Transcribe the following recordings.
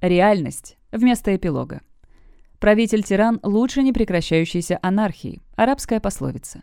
Реальность вместо эпилога. Правитель-тиран лучше не прекращающейся анархии. Арабская пословица.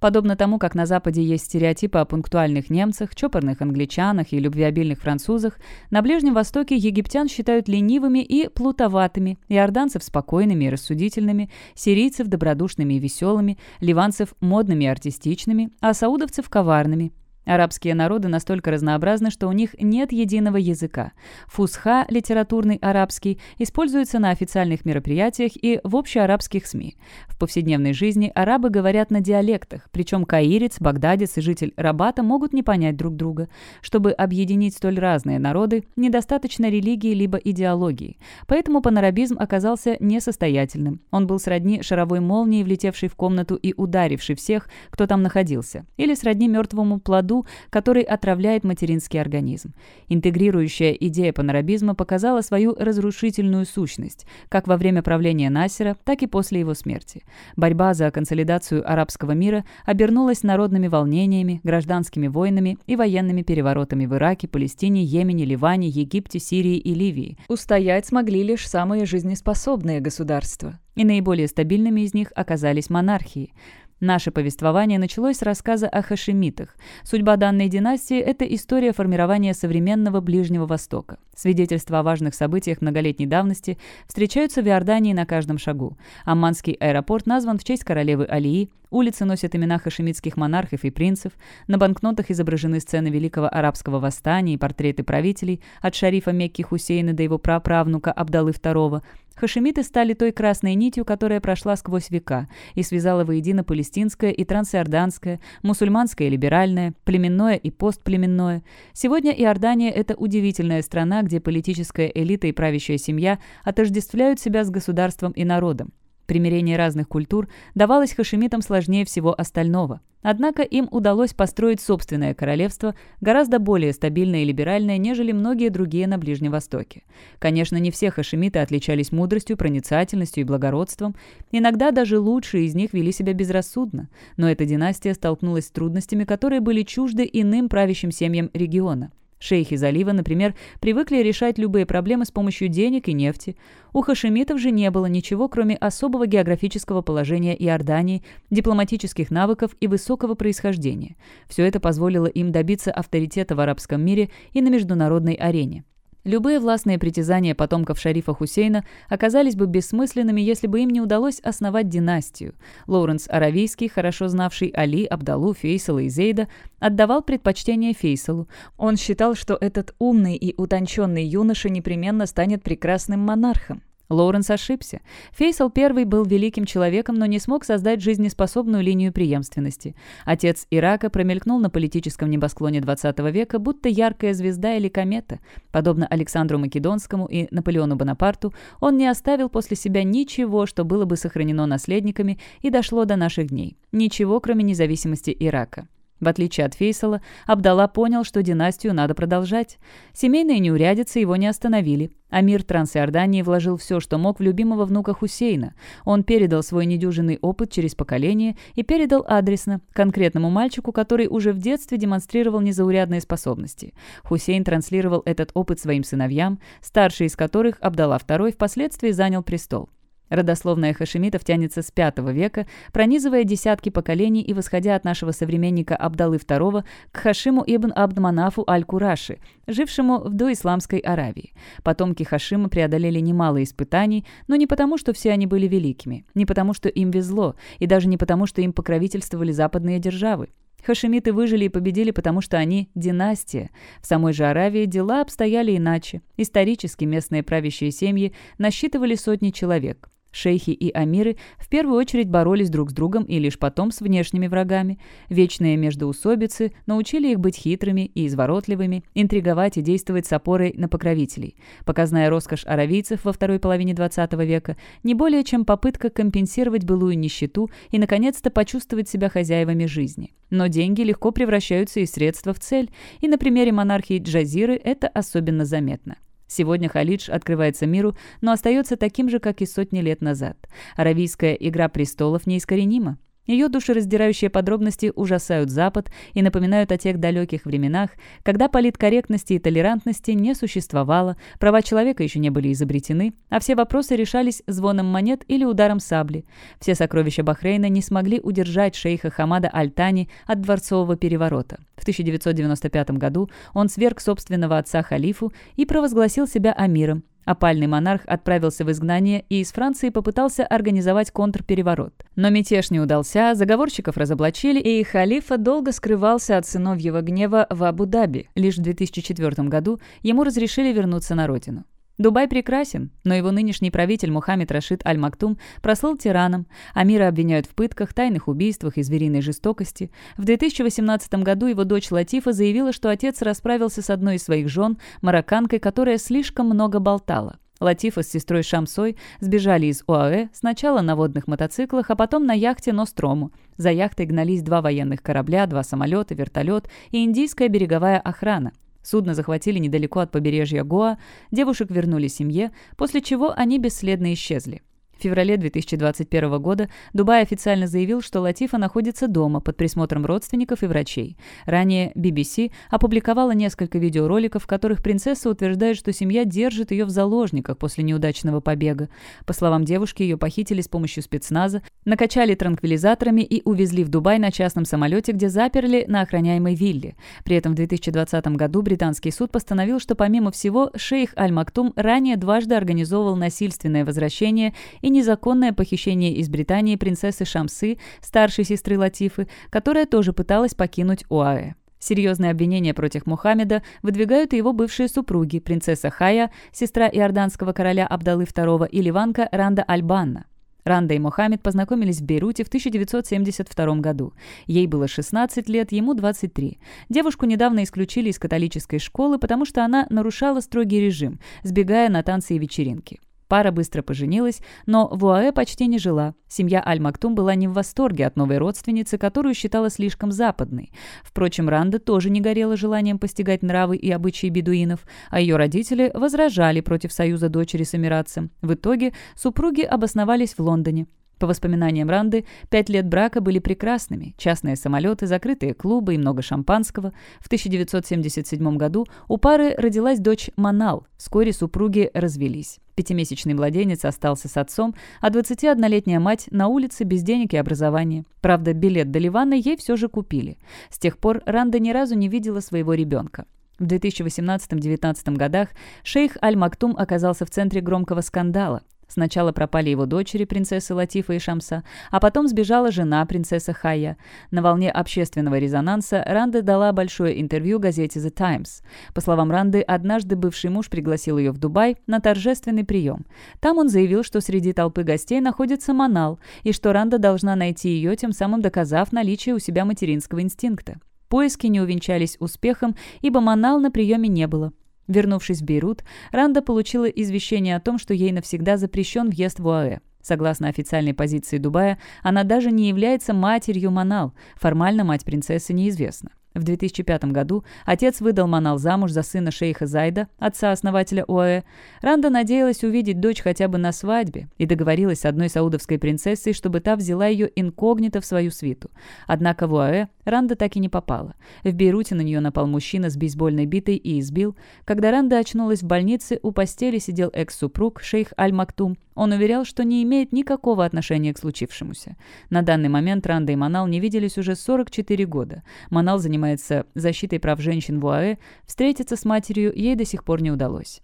Подобно тому, как на Западе есть стереотипы о пунктуальных немцах, чопорных англичанах и любвеобильных французах, на Ближнем Востоке египтян считают ленивыми и плутоватыми, иорданцев спокойными и рассудительными, сирийцев добродушными и веселыми, ливанцев модными и артистичными, а саудовцев коварными, Арабские народы настолько разнообразны, что у них нет единого языка. Фусха, литературный арабский, используется на официальных мероприятиях и в общеарабских СМИ. В повседневной жизни арабы говорят на диалектах, причем каирец, багдадец и житель Рабата могут не понять друг друга. Чтобы объединить столь разные народы, недостаточно религии либо идеологии. Поэтому панарабизм оказался несостоятельным. Он был сродни шаровой молнии, влетевшей в комнату и ударившей всех, кто там находился, или сродни мертвому плоду, среду, который отравляет материнский организм. Интегрирующая идея панарабизма показала свою разрушительную сущность, как во время правления Насера, так и после его смерти. Борьба за консолидацию арабского мира обернулась народными волнениями, гражданскими войнами и военными переворотами в Ираке, Палестине, Йемене, Ливане, Египте, Сирии и Ливии. Устоять смогли лишь самые жизнеспособные государства. И наиболее стабильными из них оказались монархии – Наше повествование началось с рассказа о хашемитах. Судьба данной династии – это история формирования современного Ближнего Востока. Свидетельства о важных событиях многолетней давности встречаются в Иордании на каждом шагу. Амманский аэропорт назван в честь королевы Алии, улицы носят имена хашемитских монархов и принцев, на банкнотах изображены сцены Великого Арабского восстания и портреты правителей, от шарифа Мекки Хусейна до его праправнука Абдалы II. Хашемиты стали той красной нитью, которая прошла сквозь века и связала воедино палестинское и трансиорданское, мусульманское и либеральное, племенное и постплеменное. Сегодня Иордания – это удивительная страна, где политическая элита и правящая семья отождествляют себя с государством и народом. Примирение разных культур давалось хашемитам сложнее всего остального. Однако им удалось построить собственное королевство, гораздо более стабильное и либеральное, нежели многие другие на Ближнем Востоке. Конечно, не все хашемиты отличались мудростью, проницательностью и благородством. Иногда даже лучшие из них вели себя безрассудно. Но эта династия столкнулась с трудностями, которые были чужды иным правящим семьям региона – Шейхи залива, например, привыкли решать любые проблемы с помощью денег и нефти. У хашемитов же не было ничего, кроме особого географического положения Иордании, дипломатических навыков и высокого происхождения. Все это позволило им добиться авторитета в арабском мире и на международной арене. Любые властные притязания потомков шарифа Хусейна оказались бы бессмысленными, если бы им не удалось основать династию. Лоуренс Аравийский, хорошо знавший Али, Абдалу, Фейсала и Зейда, отдавал предпочтение Фейсалу. Он считал, что этот умный и утонченный юноша непременно станет прекрасным монархом. Лоуренс ошибся. Фейсал I был великим человеком, но не смог создать жизнеспособную линию преемственности. Отец Ирака промелькнул на политическом небосклоне XX века, будто яркая звезда или комета. Подобно Александру Македонскому и Наполеону Бонапарту, он не оставил после себя ничего, что было бы сохранено наследниками и дошло до наших дней. Ничего, кроме независимости Ирака. В отличие от Фейсала, Абдалла понял, что династию надо продолжать. Семейные неурядицы его не остановили. Амир Трансиордании вложил все, что мог в любимого внука Хусейна. Он передал свой недюжинный опыт через поколение и передал адресно, конкретному мальчику, который уже в детстве демонстрировал незаурядные способности. Хусейн транслировал этот опыт своим сыновьям, старший из которых, Абдалла II, впоследствии занял престол. Родословная хашемитов тянется с V века, пронизывая десятки поколений и восходя от нашего современника Абдалы II к Хашиму ибн Абдманафу аль-Кураши, жившему в доисламской Аравии. Потомки Хашима преодолели немало испытаний, но не потому, что все они были великими, не потому, что им везло, и даже не потому, что им покровительствовали западные державы. Хашемиты выжили и победили, потому что они – династия. В самой же Аравии дела обстояли иначе. Исторически местные правящие семьи насчитывали сотни человек. Шейхи и амиры в первую очередь боролись друг с другом и лишь потом с внешними врагами. Вечные междоусобицы научили их быть хитрыми и изворотливыми, интриговать и действовать с опорой на покровителей. Показная роскошь аравийцев во второй половине XX века не более чем попытка компенсировать былую нищету и, наконец-то, почувствовать себя хозяевами жизни. Но деньги легко превращаются из средства в цель, и на примере монархии Джазиры это особенно заметно. Сегодня Халидж открывается миру, но остается таким же, как и сотни лет назад. Аравийская «Игра престолов» неискоренима. Ее душераздирающие подробности ужасают Запад и напоминают о тех далеких временах, когда политкорректности и толерантности не существовало, права человека еще не были изобретены, а все вопросы решались звоном монет или ударом сабли. Все сокровища Бахрейна не смогли удержать шейха Хамада Аль-Тани от дворцового переворота. В 1995 году он сверг собственного отца халифу и провозгласил себя амиром, Опальный монарх отправился в изгнание и из Франции попытался организовать контрпереворот. Но мятеж не удался, заговорщиков разоблачили, и халифа долго скрывался от сыновьего гнева в Абу-Даби. Лишь в 2004 году ему разрешили вернуться на родину. Дубай прекрасен, но его нынешний правитель Мухаммед Рашид Аль-Мактум прослыл тираном, Амира обвиняют в пытках, тайных убийствах и звериной жестокости. В 2018 году его дочь Латифа заявила, что отец расправился с одной из своих жен, марокканкой, которая слишком много болтала. Латифа с сестрой Шамсой сбежали из ОАЭ сначала на водных мотоциклах, а потом на яхте Нострому. За яхтой гнались два военных корабля, два самолета, вертолет и индийская береговая охрана. Судно захватили недалеко от побережья Гоа, девушек вернули семье, после чего они бесследно исчезли. Феврале 2021 года Дубай официально заявил, что Латифа находится дома под присмотром родственников и врачей. Ранее BBC опубликовала несколько видеороликов, в которых принцесса утверждает, что семья держит ее в заложниках после неудачного побега. По словам девушки, ее похитили с помощью спецназа, накачали транквилизаторами и увезли в Дубай на частном самолете, где заперли на охраняемой вилле. При этом в 2020 году британский суд постановил, что помимо всего шейх Аль-Мактум ранее дважды организовывал насильственное возвращение и незаконное похищение из Британии принцессы Шамсы, старшей сестры Латифы, которая тоже пыталась покинуть ОАЭ. Серьезные обвинения против Мухаммеда выдвигают и его бывшие супруги, принцесса Хая, сестра иорданского короля Абдалы II и ливанка Ранда Аль-Банна. Ранда и Мухаммед познакомились в Бейруте в 1972 году. Ей было 16 лет, ему 23. Девушку недавно исключили из католической школы, потому что она нарушала строгий режим, сбегая на танцы и вечеринки. Пара быстро поженилась, но в УАЭ почти не жила. Семья Аль-Мактум была не в восторге от новой родственницы, которую считала слишком западной. Впрочем, Ранда тоже не горела желанием постигать нравы и обычаи бедуинов, а ее родители возражали против союза дочери с эмиратцем. В итоге супруги обосновались в Лондоне. По воспоминаниям Ранды, пять лет брака были прекрасными. Частные самолеты, закрытые клубы и много шампанского. В 1977 году у пары родилась дочь Манал. Вскоре супруги развелись. Пятимесячный младенец остался с отцом, а 21-летняя мать на улице без денег и образования. Правда, билет до Ливана ей все же купили. С тех пор Ранда ни разу не видела своего ребенка. В 2018-19 годах шейх Аль-Мактум оказался в центре громкого скандала. Сначала пропали его дочери, принцессы Латифа и Шамса, а потом сбежала жена, принцесса Хая. На волне общественного резонанса Ранда дала большое интервью газете The Times. По словам Ранды, однажды бывший муж пригласил ее в Дубай на торжественный прием. Там он заявил, что среди толпы гостей находится Манал, и что Ранда должна найти ее, тем самым доказав наличие у себя материнского инстинкта. Поиски не увенчались успехом, ибо Манал на приеме не было. Вернувшись в Бейрут, Ранда получила извещение о том, что ей навсегда запрещен въезд в ОАЭ. Согласно официальной позиции Дубая, она даже не является матерью Манал, формально мать принцессы неизвестна. В 2005 году отец выдал Манал замуж за сына шейха Зайда, отца-основателя ОАЭ. Ранда надеялась увидеть дочь хотя бы на свадьбе и договорилась с одной саудовской принцессой, чтобы та взяла ее инкогнито в свою свиту. Однако в ОАЭ Ранда так и не попала. В Бейруте на нее напал мужчина с бейсбольной битой и избил. Когда Ранда очнулась в больнице, у постели сидел экс-супруг, шейх Аль-Мактум. Он уверял, что не имеет никакого отношения к случившемуся. На данный момент Ранда и Манал не виделись уже 44 года. Манал занимается защитой прав женщин в УАЭ. Встретиться с матерью ей до сих пор не удалось.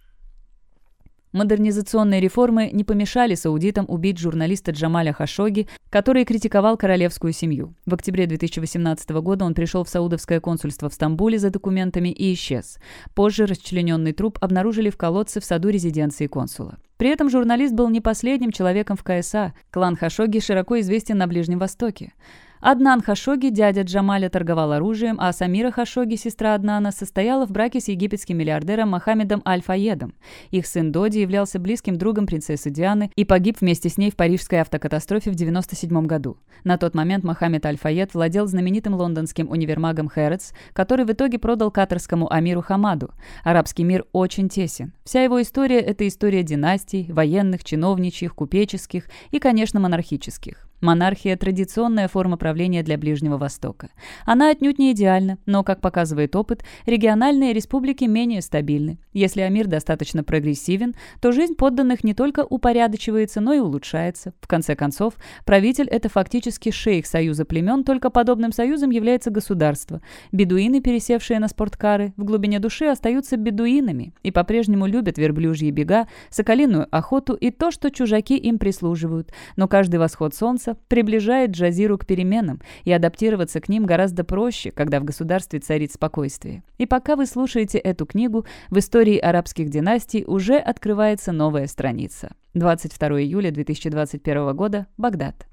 Модернизационные реформы не помешали саудитам убить журналиста Джамаля Хашоги, который критиковал королевскую семью. В октябре 2018 года он пришел в саудовское консульство в Стамбуле за документами и исчез. Позже расчлененный труп обнаружили в колодце в саду резиденции консула. При этом журналист был не последним человеком в КСА. Клан Хашоги широко известен на Ближнем Востоке. Аднан Хашоги, дядя Джамаля, торговал оружием, а Самира Хашоги, сестра Аднана, состояла в браке с египетским миллиардером Мохаммедом Аль-Фаедом. Их сын Доди являлся близким другом принцессы Дианы и погиб вместе с ней в парижской автокатастрофе в 1997 году. На тот момент Мохаммед Аль-Фаед владел знаменитым лондонским универмагом Хэротс, который в итоге продал катарскому Амиру Хамаду. Арабский мир очень тесен. Вся его история – это история династий, военных, чиновничьих, купеческих и, конечно, монархических. Монархия – традиционная форма правления для Ближнего Востока. Она отнюдь не идеальна, но, как показывает опыт, региональные республики менее стабильны. Если Амир достаточно прогрессивен, то жизнь подданных не только упорядочивается, но и улучшается. В конце концов, правитель – это фактически шейх союза племен, только подобным союзом является государство. Бедуины, пересевшие на спорткары, в глубине души остаются бедуинами и по-прежнему любят верблюжьи бега, соколиную охоту и то, что чужаки им прислуживают. Но каждый восход солнца приближает Джазиру к переменам, и адаптироваться к ним гораздо проще, когда в государстве царит спокойствие. И пока вы слушаете эту книгу, в истории арабских династий уже открывается новая страница. 22 июля 2021 года, Багдад.